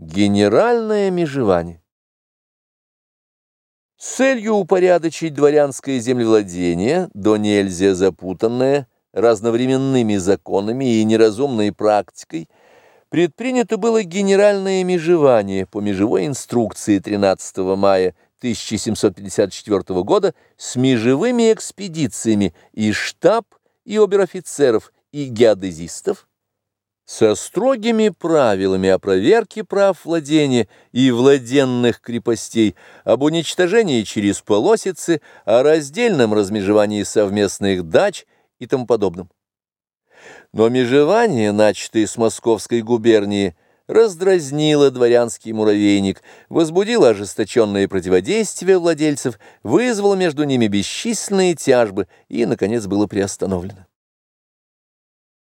Генеральное межевание. С целью упорядочить дворянское землевладение, до нельзя запутанное разновременными законами и неразумной практикой, предпринято было генеральное межевание по межевой инструкции 13 мая 1754 года с межевыми экспедициями и штаб, и обер-офицеров, и геодезистов, со строгими правилами о проверке прав владения и владенных крепостей, об уничтожении через полосицы, о раздельном размежевании совместных дач и тому подобном. Но межевание, начатое с московской губернии, раздразнило дворянский муравейник, возбудило ожесточенное противодействие владельцев, вызвало между ними бесчисленные тяжбы и, наконец, было приостановлено.